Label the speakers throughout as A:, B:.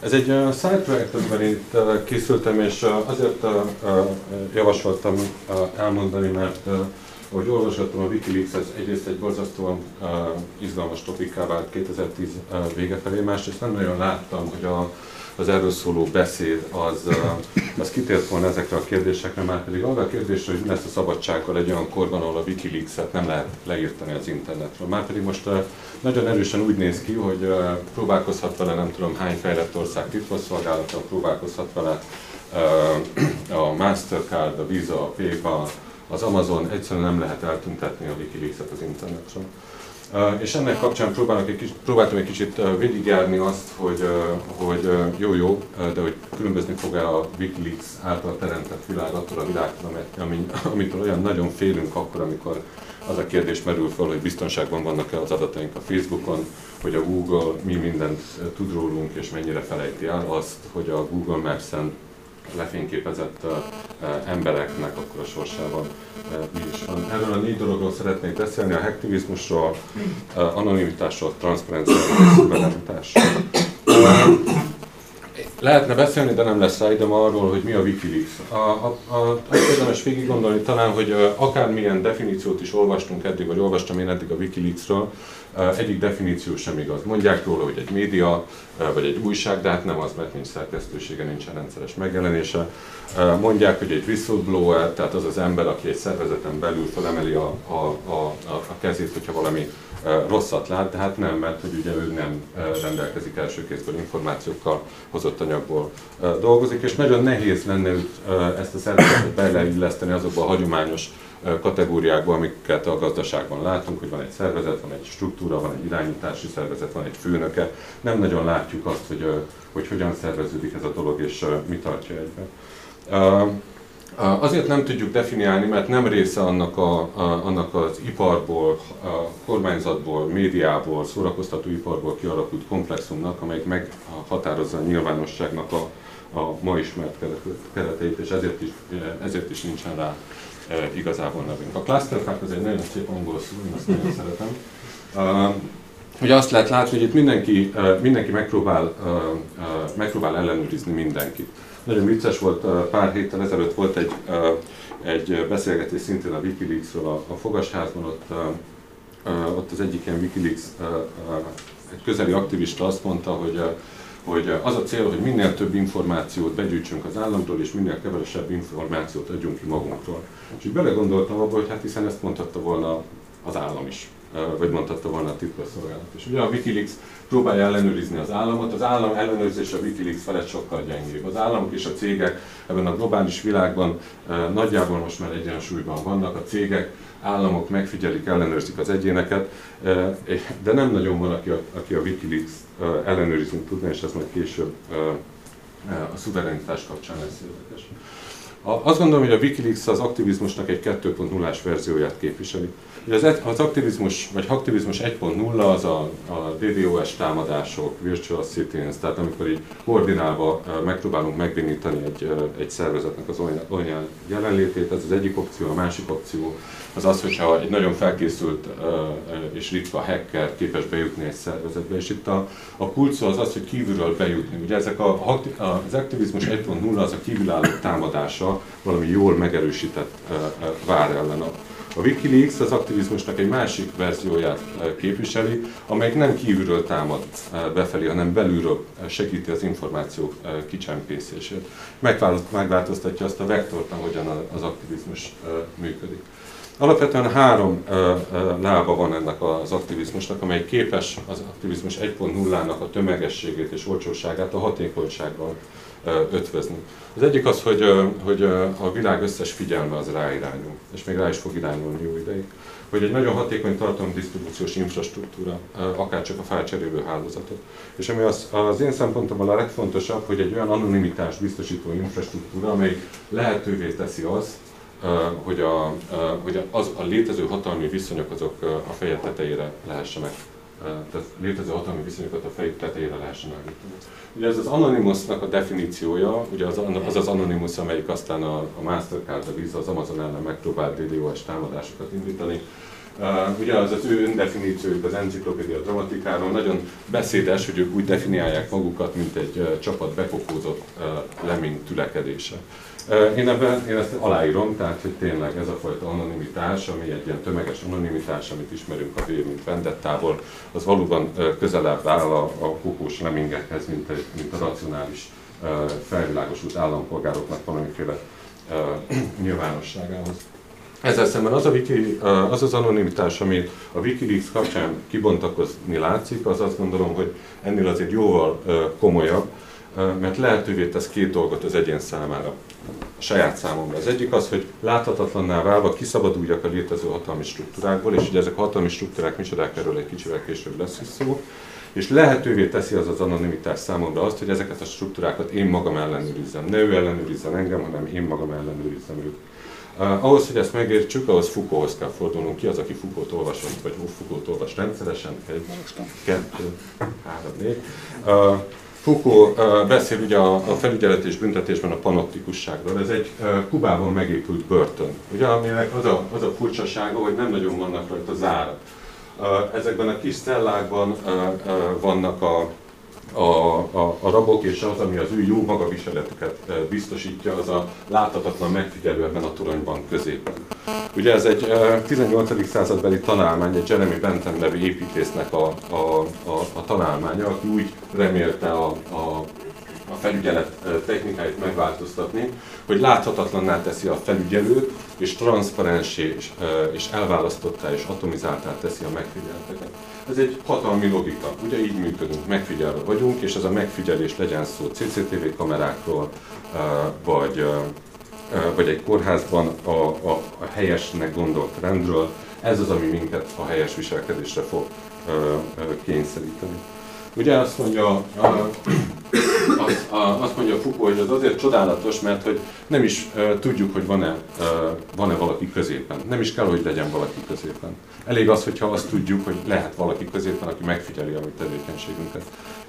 A: Ez egy uh, side projekt, amiben itt készültem, és azért javasoltam elmondani, mert uh, ahogy olvasgattam a Wikileaks, ez egyrészt egy borzasztóan izgalmas topiká vált 2010 uh, vége felé, másrészt nem nagyon láttam, hogy a, az erről szóló beszéd az, az kitért volna ezekre a kérdésekre, már pedig arra a kérdésre, hogy mi lesz a szabadsággal egy olyan korban, ahol a Wikileaks-et nem lehet leírtani az internetről. Már pedig most nagyon erősen úgy néz ki, hogy próbálkozhat vele nem tudom hány fejlett ország titkosszolgálata, próbálkozhat vele a Mastercard, a Visa, a PayPal, az Amazon egyszerűen nem lehet eltüntetni a Wikileaks-et az internetről. És ennek kapcsán próbálok egy kicsit, próbáltam egy kicsit végigjárni azt, hogy, hogy jó, jó, de hogy különbözni fog-e a Wikileaks által teremtett világ attól a világtól, amitől olyan nagyon félünk akkor, amikor az a kérdés merül fel, hogy biztonságban vannak-e az adataink a Facebookon, hogy a Google mi mindent tud rólunk és mennyire felejti el azt, hogy a Google Maps-en lefényképezett embereknek akkor a sorsában mi is van. Erről a négy dologról szeretnék beszélni, a hacktivizmusról, anonimitásról, transzparenciáról és belemításról. Lehetne beszélni, de nem lesz rá időm arról, hogy mi a Wikileaks. A, azt érdemes végig gondolni talán, hogy akármilyen definíciót is olvastunk eddig, vagy olvastam én eddig a Wikileaksről, egyik definíció sem igaz. Mondják róla, hogy egy média, vagy egy újság, de hát nem az, mert nincs szerkesztősége, nincsen rendszeres megjelenése. Mondják, hogy egy whistleblower, tehát az az ember, aki egy szervezeten belül felemeli a, a, a, a kezét, hogyha valami rosszat lát, de hát nem, mert hogy ugye ő nem rendelkezik első kézből információkkal, hozott anyagból dolgozik, és nagyon nehéz lenne őt, ezt a szervezetet beleilleszteni azokba a hagyományos kategóriákba, amiket a gazdaságban látunk, hogy van egy szervezet, van egy struktúra, van egy irányítási szervezet, van egy főnöke. Nem nagyon látjuk azt, hogy, hogy hogyan szerveződik ez a dolog, és mi tartja egyben. Azért nem tudjuk definiálni, mert nem része annak, a, a, annak az iparból, a kormányzatból, médiából, szórakoztató iparból kialakult komplexumnak, amelyik meghatározza a nyilvánosságnak a, a ma ismert kereteit, és ezért is, ezért is nincsen rá e, igazából nevünk. A clusterfuck az egy nagyon szép angol szó, én azt nagyon szeretem. Uh, Ugye azt lehet látni, hogy itt mindenki, mindenki megpróbál, megpróbál ellenőrizni mindenkit. Nagyon vicces volt, pár héttel ezelőtt volt egy, egy beszélgetés szintén a Wikileaks-ről a, a Fogasházban, ott, ott az egyik ilyen Wikileaks egy közeli aktivista azt mondta, hogy hogy az a cél, hogy minél több információt begyűjtsünk az államtól, és minél kevesebb információt adjunk ki magunkról. És így belegondoltam abba, hogy hát hiszen ezt mondhatta volna az állam is vagy mondhatta volna a titkosszolgálat. És ugye a Wikileaks próbálja ellenőrizni az államot, az állam ellenőrzése a Wikileaks felett sokkal gyengébb. Az államok és a cégek ebben a globális világban nagyjából most már egyensúlyban vannak, a cégek, államok megfigyelik, ellenőrzik az egyéneket, de nem nagyon van, aki a, aki a Wikileaks ellenőrizni tudna, és ez majd később a szuverenitás kapcsán lesz érdekes. Azt gondolom, hogy a Wikileaks az aktivizmusnak egy 2.0-ás verzióját képviseli. Az, az aktivizmus, vagy aktivizmus 1.0 az a, a DDoS támadások, virtual sit tehát amikor így koordinálva megpróbálunk megbénítani egy, egy szervezetnek az olyan jelenlétét, ez az egyik opció, a másik opció az az, hogyha egy nagyon felkészült és ritka hacker képes bejutni egy szervezetbe, és itt a, a kulcs az az, hogy kívülről bejutni. Ugye ezek a, az aktivizmus 1.0 az a kívülálló támadása valami jól megerősített vár ellen. A, Wikileaks az aktivizmusnak egy másik verzióját képviseli, amelyik nem kívülről támad befelé, hanem belülről segíti az információk kicsempészését. Megváltoztatja azt a vektort, ahogyan az aktivizmus működik. Alapvetően három ö, ö, lába van ennek az aktivizmusnak, amely képes az aktivizmus 1.0-nak a tömegességét és olcsóságát a hatékonysággal ö, ötvözni. Az egyik az, hogy, ö, hogy a világ összes figyelme az ráirányul, és még rá is fog irányulni jó ideig. Hogy egy nagyon hatékony tartalomdisztribúciós infrastruktúra, akár csak a fájlcserélő hálózatot. És ami az, az én szempontomból a legfontosabb, hogy egy olyan anonimitás biztosító infrastruktúra, amely lehetővé teszi azt, hogy, a, hogy az, a létező hatalmi viszonyok azok a feje tetejére lehessenek, tehát létező hatalmi viszonyokat a fejük tetejére lehessen állítani. Ugye ez az Anonymousnak a definíciója, ugye az az, az Anonymous, amelyik aztán a, a Mastercard, a Visa, az Amazon ellen megpróbált DDoS támadásokat indítani, Uh, ugye az az ő öndefiníciójuk az enciklopédia dramatikáról nagyon beszédes, hogy ők úgy definiálják magukat, mint egy uh, csapat bekokózott uh, lemény tülekedése. Én ebben én ezt aláírom, tehát hogy tényleg ez a fajta anonimitás, ami egy ilyen tömeges anonimitás, amit ismerünk a V, mint vendettából, az valóban közelebb áll a, a kokós lemingekhez, mint, egy, mint a racionális felvilágosult állampolgároknak valamiféle nyilvánosságához. Ezzel szemben az, a wiki, az az anonimitás, ami a Wikileaks kapcsán kibontakozni látszik, az azt gondolom, hogy ennél azért jóval komolyabb, mert lehetővé tesz két dolgot az egyén számára, a saját számomra. Az egyik az, hogy láthatatlanná válva kiszabaduljak a létező hatalmi struktúrákból, és ugye ezek a hatalmi struktúrák micsodák, erről egy kicsivel később lesz is szó, és lehetővé teszi az az anonimitás számomra azt, hogy ezeket a struktúrákat én magam ellenőrizzem. Ne ő ellenőrizzen engem, hanem én magam ellenőrizzem őt. Uh, ahhoz, hogy ezt megértsük, ahhoz Foucaulthoz kell fordulnunk. Ki az, aki Foucault olvasott, vagy Foucault olvas rendszeresen? Egy, kettő, három, négy. Uh, Foucault beszél ugye a, a felügyelet és büntetésben a panoptikusságról. Ez egy Kubában megépült börtön, ugye, aminek az a, az a furcsasága, hogy nem nagyon vannak rajta zárak. Ezekben a kis cellákban vannak a a, a, a rabok, és az, ami az ő jó magaviseletüket biztosítja, az a láthatatlan megfigyelő ebben a toronyban középen. Ugye ez egy 18. Eh, századbeli tanálmány, egy Jeremy Bentham nevű építésznek a, a, a, a tanálmánya, aki úgy remélte a, a a felügyelet technikáit megváltoztatni, hogy láthatatlanná teszi a felügyelőt, és transzparensé és, és elválasztottá és atomizáltá teszi a megfigyelteket. Ez egy hatalmi logika. Ugye így működünk, megfigyelve vagyunk, és ez a megfigyelés legyen szó CCTV kamerákról, vagy, vagy egy kórházban a, a, a helyesnek gondolt rendről. Ez az, ami minket a helyes viselkedésre fog kényszeríteni. Ugye azt mondja, azt, azt mondja Foucault, hogy az azért csodálatos, mert hogy nem is uh, tudjuk, hogy van-e, uh, van-e valaki középen. Nem is kell, hogy legyen valaki középen. Elég az, hogyha azt tudjuk, hogy lehet valaki középen, aki megfigyeli a mi tevékenységünket,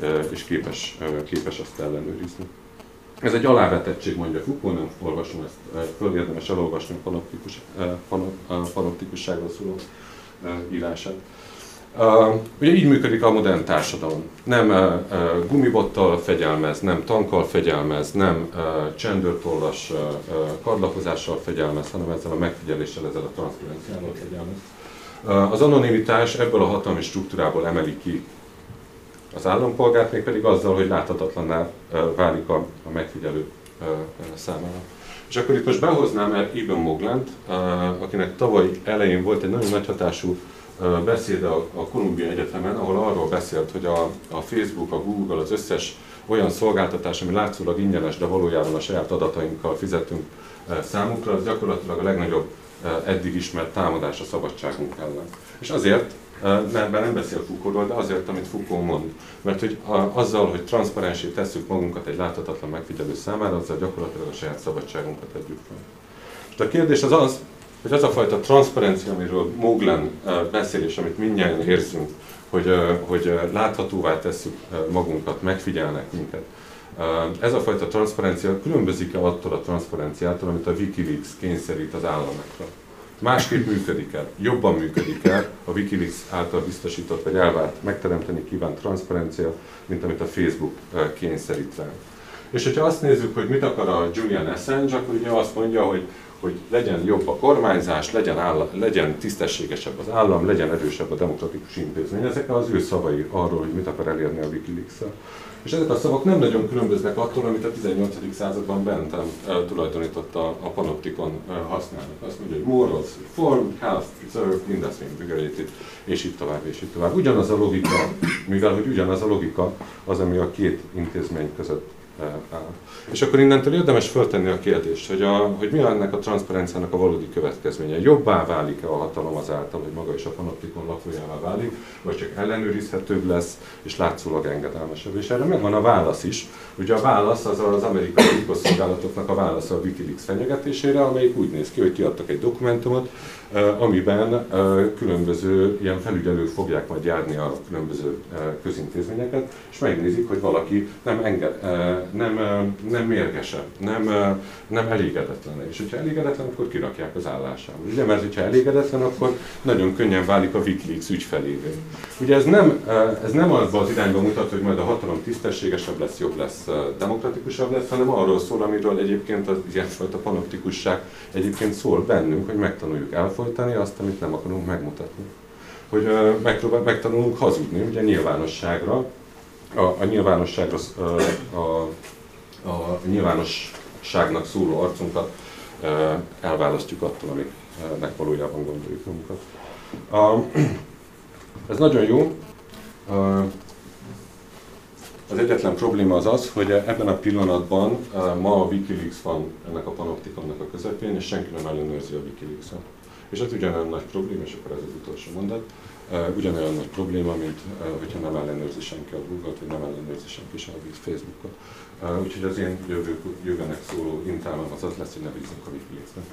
A: uh, és képes, uh, képes azt ellenőrizni. Ez egy alávetettség, mondja Foucault, nem olvasom ezt, föl érdemes elolvasni a panoptikus, panoptikusságról szóló írását. Ugye így működik a modern társadalom. Nem uh, gumibottal fegyelmez, nem tankkal fegyelmez, nem csendőrtollas uh, karlapozással hanem ezzel a megfigyeléssel, ezzel a transzparenciával fegyelmez. Az anonimitás ebből a hatalmi struktúrából emeli ki az állampolgárt, még pedig azzal, hogy láthatatlanná válik a, a megfigyelő számára. És akkor itt most behoznám el Ibn Moglent, akinek tavaly elején volt egy nagyon nagy hatású beszéde a Columbia Egyetemen, ahol arról beszélt, hogy a, a Facebook, a Google, az összes olyan szolgáltatás, ami látszólag ingyenes, de valójában a saját adatainkkal fizetünk számukra, az gyakorlatilag a legnagyobb eddig ismert támadás a szabadságunk ellen. És azért, mert nem beszél Foucaultról, de azért, amit Foucault mond. Mert hogy azzal, hogy transzparensé tesszük magunkat egy láthatatlan megfigyelő számára, azzal gyakorlatilag a saját szabadságunkat adjuk fel. És a kérdés az az, hogy az a fajta transzparencia, amiről Moglen beszél, és amit mindjárt érzünk, hogy, hogy láthatóvá tesszük magunkat, megfigyelnek minket. Ez a fajta transzparencia különbözik-e attól a transzparenciától, amit a Wikileaks kényszerít az államokra? Másképp működik el, jobban működik el a Wikileaks által biztosított vagy elvárt megteremteni kívánt transzparencia, mint amit a Facebook kényszerít rá. És hogyha azt nézzük, hogy mit akar a Julian Assange, akkor ugye azt mondja, hogy hogy legyen jobb a kormányzás, legyen, áll, legyen tisztességesebb az állam, legyen erősebb a demokratikus intézmény. Ezek az ő szavai arról, hogy mit akar elérni a wikileaks -el. És ezek a szavak nem nagyon különböznek attól, amit a 18. században Bentham tulajdonította a panoptikon használnak. Azt mondja, hogy morals, form, health, preserve, industry integrated, és így tovább, és így tovább. Ugyanaz a logika, mivel hogy ugyanaz a logika az, ami a két intézmény között áll. És akkor innentől érdemes föltenni a kérdést, hogy, a, hogy mi ennek a transzparenciának a valódi következménye. Jobbá válik-e a hatalom azáltal, hogy maga is a panoptikon lakójává válik, vagy csak ellenőrizhetőbb lesz, és látszólag engedelmesebb. És erre megvan a válasz is. Ugye a válasz az az amerikai titkosszolgálatoknak a válasza a Wikileaks fenyegetésére, amelyik úgy néz ki, hogy kiadtak egy dokumentumot, amiben különböző ilyen felügyelők fogják majd járni a különböző közintézményeket, és megnézik, hogy valaki nem, enged, nem, nem mérgese, nem, nem elégedetlen. És hogyha elégedetlen, akkor kirakják az állásába. Ugye, mert hogyha elégedetlen, akkor nagyon könnyen válik a Wikileaks ügyfelévé. Ugye ez nem, ez nem az az irányba mutat, hogy majd a hatalom tisztességesebb lesz, jobb lesz, demokratikusabb lesz, hanem arról szól, amiről egyébként az ilyenfajta panoptikusság egyébként szól bennünk, hogy megtanuljuk elfolytani azt, amit nem akarunk megmutatni. Hogy megpróbál, megtanulunk hazudni, ugye nyilvánosságra, a, a nyilvánosságra, a, a, a nyilvánosságnak szóló arcunkat elválasztjuk attól, amiknek valójában gondoljuk magunkat. A, ez nagyon jó. Az egyetlen probléma az az, hogy ebben a pillanatban ma a Wikileaks van ennek a panoptikonnak a közepén, és senki nem ellenőrzi a Wikileaks-et. És ez ugyanolyan nagy probléma, és akkor ez az utolsó mondat, ugyanolyan nagy probléma, mint hogyha nem ellenőrzi senki a Google-t, vagy nem ellenőrzi senki sem a Facebookot. Úgyhogy az én jövő, jövőnek szóló intelmem az az lesz, hogy ne bízunk a Wikileaks-ben.